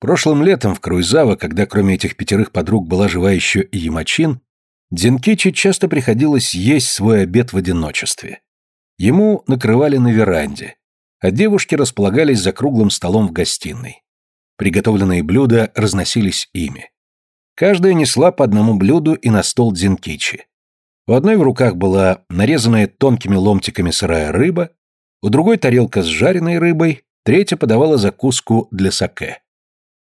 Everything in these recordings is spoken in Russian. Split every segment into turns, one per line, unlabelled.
Прошлым летом в Круизаво, когда кроме этих пятерых подруг была жива еще и Ямачин, Дзенкичи часто приходилось есть свой обед в одиночестве. Ему накрывали на веранде, а девушки располагались за круглым столом в гостиной. Приготовленные блюда разносились ими. Каждая несла по одному блюду и на стол дзенкичи. У одной в руках была нарезанная тонкими ломтиками сырая рыба, у другой тарелка с жареной рыбой, третья подавала закуску для саке.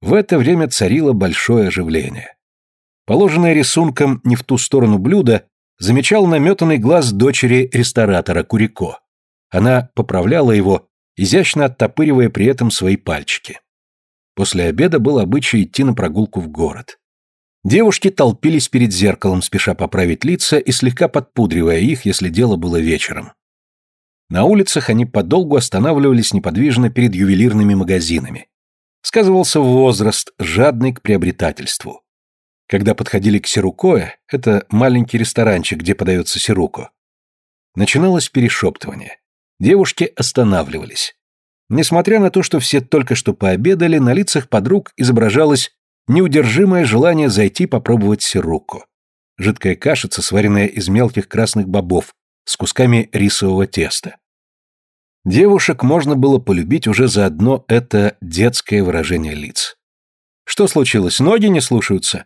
В это время царило большое оживление. Положенное рисунком не в ту сторону блюда замечал наметанный глаз дочери ресторатора Курико. Она поправляла его, изящно оттопыривая при этом свои пальчики. После обеда был обычай идти на прогулку в город. Девушки толпились перед зеркалом, спеша поправить лица и слегка подпудривая их, если дело было вечером. На улицах они подолгу останавливались неподвижно перед ювелирными магазинами. Сказывался возраст, жадный к приобретательству. Когда подходили к Сирукое, это маленький ресторанчик, где подается сируко, начиналось перешептывание. Девушки останавливались. Несмотря на то, что все только что пообедали, на лицах подруг изображалось неудержимое желание зайти попробовать сируко. Жидкая кашица, сваренная из мелких красных бобов, с кусками рисового теста. Девушек можно было полюбить уже за одно это детское выражение лиц. Что случилось, ноги не слушаются?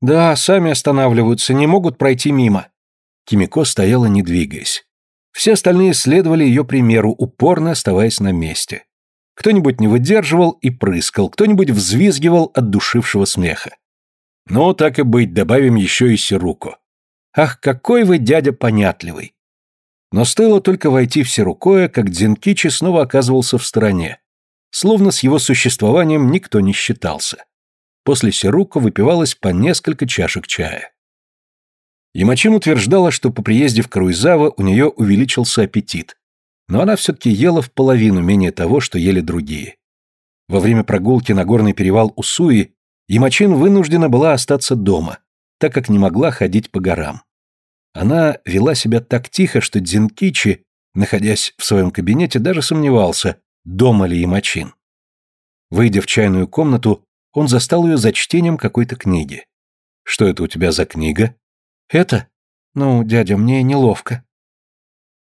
Да, сами останавливаются, не могут пройти мимо. Кимико стояла, не двигаясь. Все остальные следовали ее примеру, упорно оставаясь на месте. Кто-нибудь не выдерживал и прыскал, кто-нибудь взвизгивал от душившего смеха. Ну, так и быть, добавим еще и Сируко. Ах, какой вы, дядя, понятливый. Но стоило только войти в Сирукое, как Дзинкичи снова оказывался в стороне. Словно с его существованием никто не считался. После Сируко выпивалось по несколько чашек чая. Ямачин утверждала, что по приезде в Каруизаwa у нее увеличился аппетит, но она все-таки ела в половину менее того, что ели другие. Во время прогулки на горный перевал Усуи Ямачин вынуждена была остаться дома, так как не могла ходить по горам. Она вела себя так тихо, что Дзинкичи, находясь в своем кабинете, даже сомневался, дома ли Ямачин. Выйдя в чайную комнату, он застал ее за чтением какой-то книги. «Что это у тебя за книга?» «Это? Ну, дядя, мне неловко».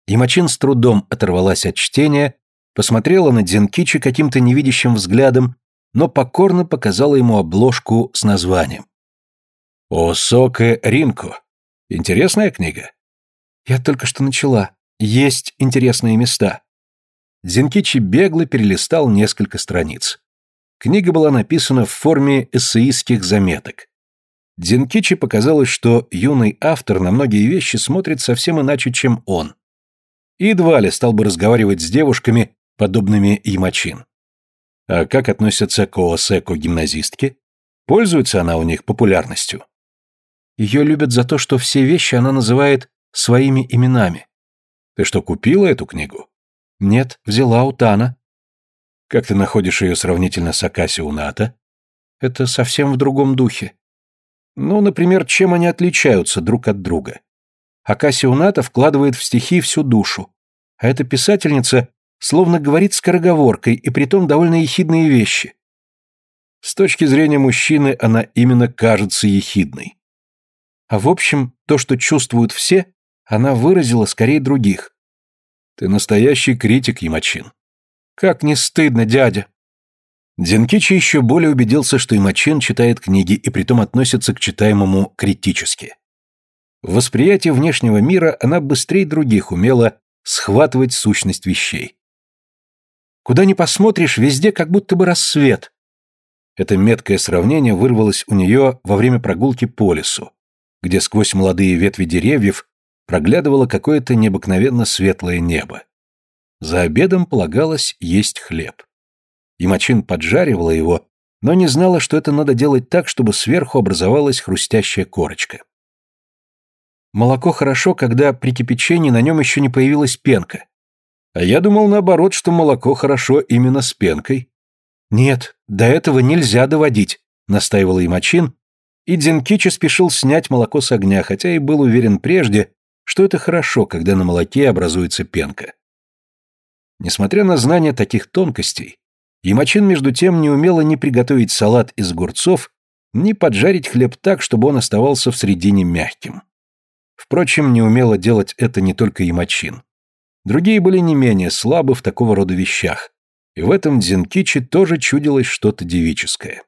Ямачин с трудом оторвалась от чтения, посмотрела на Дзенкичи каким-то невидящим взглядом, но покорно показала ему обложку с названием. «Осоке Ринко. Интересная книга?» «Я только что начала. Есть интересные места». Дзенкичи бегло перелистал несколько страниц. Книга была написана в форме эссеистских заметок. Дзенкичи показалось, что юный автор на многие вещи смотрит совсем иначе, чем он и едва ли стал бы разговаривать с девушками, подобными Ямачин. А как относятся к Оосеко гимназистке? Пользуется она у них популярностью? Ее любят за то, что все вещи она называет своими именами. Ты что, купила эту книгу? Нет, взяла у Тана. Как ты находишь ее сравнительно с Акаси Уната? Это совсем в другом духе. Ну, например, чем они отличаются друг от друга? а Кассионата вкладывает в стихи всю душу. А эта писательница словно говорит скороговоркой и притом довольно ехидные вещи. С точки зрения мужчины она именно кажется ехидной. А в общем, то, что чувствуют все, она выразила скорее других. Ты настоящий критик, Ямачин. Как не стыдно, дядя. Дзенкичи еще более убедился, что Имачин читает книги и притом относится к читаемому критически. В восприятии внешнего мира она быстрее других умела схватывать сущность вещей. Куда ни посмотришь, везде как будто бы рассвет. Это меткое сравнение вырвалось у нее во время прогулки по лесу, где сквозь молодые ветви деревьев проглядывало какое-то необыкновенно светлое небо. За обедом полагалось есть хлеб. Имачин поджаривала его, но не знала, что это надо делать так, чтобы сверху образовалась хрустящая корочка. Молоко хорошо, когда при кипячении на нем еще не появилась пенка. А я думал наоборот, что молоко хорошо именно с пенкой. Нет, до этого нельзя доводить, настаивал Имачин, и Дзенкичи спешил снять молоко с огня, хотя и был уверен прежде, что это хорошо, когда на молоке образуется пенка. Несмотря на знание таких тонкостей, Ямачин, между тем, не умела ни приготовить салат из огурцов, ни поджарить хлеб так, чтобы он оставался в середине мягким. Впрочем, не умела делать это не только Ямачин. Другие были не менее слабы в такого рода вещах, и в этом Дзенкичи тоже чудилось что-то девическое.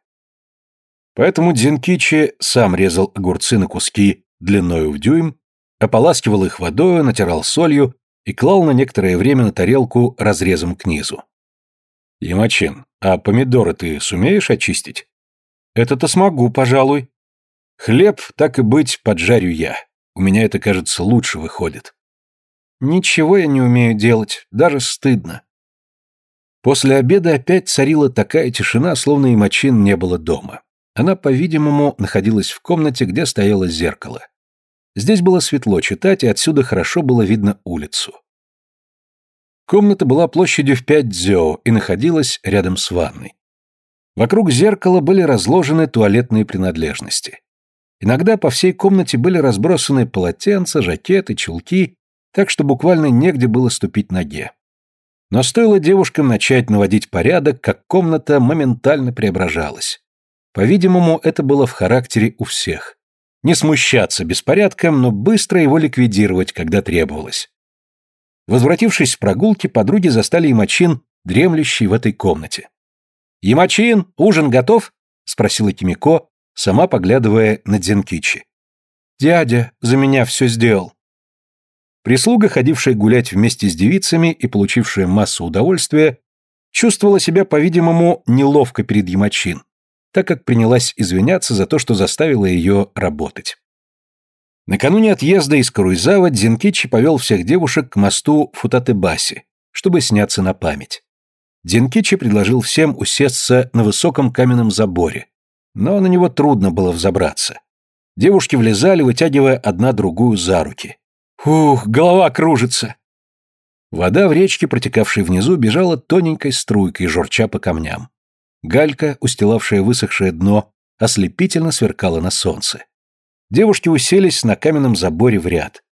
Поэтому Дзенкичи сам резал огурцы на куски длиною в дюйм, ополаскивал их водой, натирал солью и клал на некоторое время на тарелку разрезом к низу. «Ямачин, а помидоры ты сумеешь очистить?» «Это-то смогу, пожалуй». «Хлеб, так и быть, поджарю я. У меня это, кажется, лучше выходит». «Ничего я не умею делать, даже стыдно». После обеда опять царила такая тишина, словно Ямачин не было дома. Она, по-видимому, находилась в комнате, где стояло зеркало. Здесь было светло читать, и отсюда хорошо было видно улицу. Комната была площадью в пять дзё и находилась рядом с ванной. Вокруг зеркала были разложены туалетные принадлежности. Иногда по всей комнате были разбросаны полотенца, жакеты, чулки, так что буквально негде было ступить ноге. Но стоило девушкам начать наводить порядок, как комната моментально преображалась. По-видимому, это было в характере у всех. Не смущаться беспорядком, но быстро его ликвидировать, когда требовалось. Возвратившись с прогулки, подруги застали Ямачин, дремлющий в этой комнате. «Ямачин, ужин готов?» — спросила Кимико, сама поглядывая на Дзенкичи. «Дядя за меня все сделал». Прислуга, ходившая гулять вместе с девицами и получившая массу удовольствия, чувствовала себя, по-видимому, неловко перед Ямачин, так как принялась извиняться за то, что заставила ее работать. Накануне отъезда из Каруйзава Дзинкичи повел всех девушек к мосту Футатебаси, чтобы сняться на память. Дзинкичи предложил всем усесться на высоком каменном заборе, но на него трудно было взобраться. Девушки влезали, вытягивая одна другую за руки. «Ух, голова кружится!» Вода в речке, протекавшей внизу, бежала тоненькой струйкой, журча по камням. Галька, устилавшая высохшее дно, ослепительно сверкала на солнце. Девушки уселись на каменном заборе в ряд.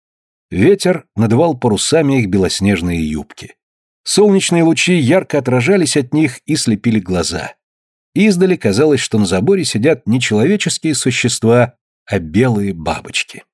Ветер надувал парусами их белоснежные юбки. Солнечные лучи ярко отражались от них и слепили глаза. Издали казалось, что на заборе сидят не человеческие существа, а белые бабочки.